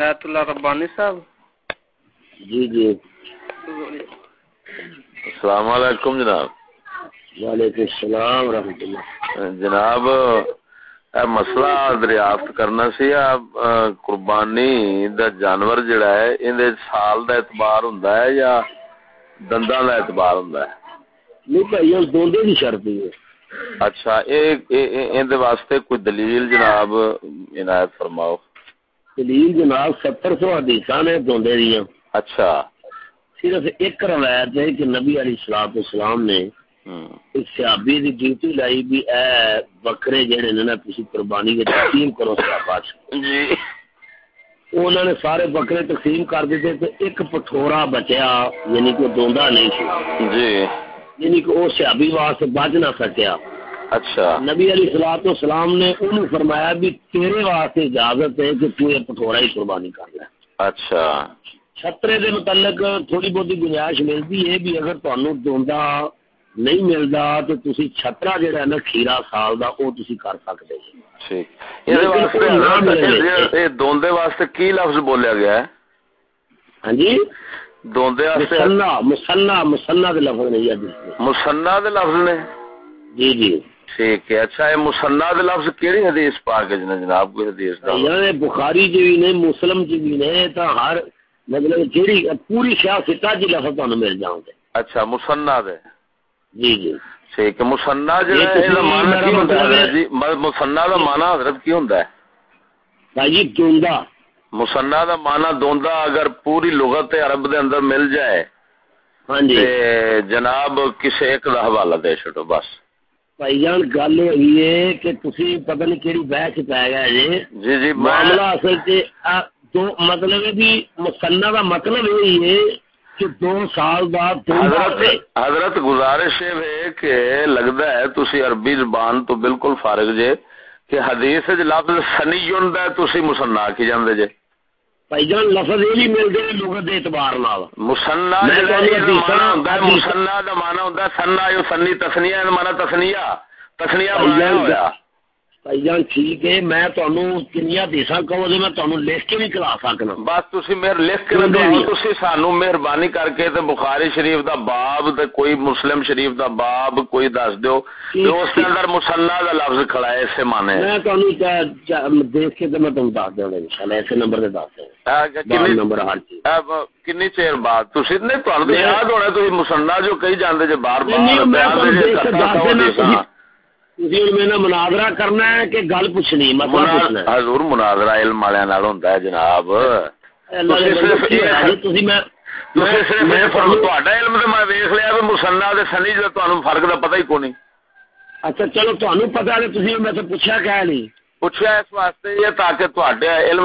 عنایت اللہ ربانی صاحب جی جی السلام علیکم جناب وعلیکم السلام ورحمۃ اللہ جناب اے مسئلہ دریافت کرنا سی قربانی دا جانور جڑا ہے ان سال دا اعتبار ہوندا ہے یا دنداں دا اعتبار ہوندا ہے نہیں بھائی اس دوندے دی شرط ہے اچھا اے واسطے کوئی دلیل جناب عنایت فرماؤ دلیل جناب ستر سو حدیث نے دوندے دیا اچھا۔ صرف ایک روایت ہے کہ نبی علیہ السلام اسلام نے دی ڈیوٹی لائی بھی اے بکرے جڑے نے نا تسی قربانی تقسیم کرو صحابہ جی۔ انہوں نے سارے بکرے تقسیم کر دیتے تو ایک پٹھورا بچیا یعنی کہ دوندا نہیں سی۔ جی۔ یعنی کہ صحابی واسطے بچ نہ سکیا۔ اچھا۔ نبی علیہ الصلوۃ والسلام نے انہوں فرمایا بھی تیرے واسطے اجازت ہے کہ تو یہ پٹھورا ہی قربانی کر لے۔ اچھا۔ چھترے دے متعلق تھوڑی بہت گنجائش ملتی ہے بھی اگر تمہیں دوندا نہیں ملتا تو تسی چھترا جڑا ہے نا کھیرا سال دا او تسی کر سکتے ٹھیک۔ یہ دوندے واسطے کی لفظ بولیا گیا ہے؟ ہاں جی؟ دوندے واسطے دے لفظ نہیں ہے دے لفظ نے؟ جی جی۔ ٹھیک ہے۔ اچھا یہ مسنہ دے لفظ کیڑی حدیث پاک ہے جناب؟ کوئی حدیث دا یعنی بخاری جی بھی نے مسلم جی بھی نے تا ہر مطلب جیڑی پوری شاہ ستا جی لفظ تانوں مل جاؤں گے اچھا مسنہ دے جی جی۔ ٹھیک ہے مسنہ جو ہے یہ معنی کی ہوندا ہے؟ جی مسنہ دا معنی حضرت کی ہوندا ہے؟ بھائی جی دوندا۔ مسنہ دا معنی دوندا اگر پوری لغت عرب دے اندر مل جائے ہاں جی۔ جناب کسے ایک دا حوالہ دے چھڈو بس۔ بھائی جان گل ہوئی ہے کہ تسی پتہ نہیں کیڑی بحث پہ گیا جی جی جی معاملہ اصل تے دو مطلب ہے بھی دا مطلب یہی ہے کہ دو سال بعد حضرت حضرت گزارش ہے کہ لگتا ہے تسی عربی زبان تو بالکل فارغ جے کہ حدیث وچ لفظ سنی ہوندا ہے تسی مسنہ کی جاندے جے بھائی جان لفظ یہ ملتے لغت دے اعتبار نال۔ مسنہ ہوندا ہے مسنہ دا معنی ہوندا ہے سنا یو سنی تسنیہ دا معنی تسنیہ۔ تسنیہ بنایا ہویا۔ بھائی جان ٹھیک ہے میں تانوں کنیا دیساں کہو تے میں تانوں لکھ کے بھی کلا سکنا بس تسی میرے لکھ کے دو تسی سانو مہربانی کر کے تے بخاری شریف دا باب تے کوئی مسلم شریف دا باب کوئی دس دیو تے اس دے اندر مصنع دا لفظ کھڑا ہے اس معنی میں تانوں دیکھ کے تے میں تانوں دس دینا انشاءاللہ ایسے نمبر تے دس دینا کنی نمبر ہر چیز کنی چیر بعد تسی یاد ہونا جو کہی جاندے جے بار بار مناظرہ کرنا ہے کہ گل پوچھنی مطلب حضور مناظرہ علم والے نال ہوندا ہے جناب۔ فرق دا پتہ ہی کونی۔ اچھا چلو تہن پتا پوچھا کہ نہیں؟ پوچھا اس واسطے یہ تاکہ علم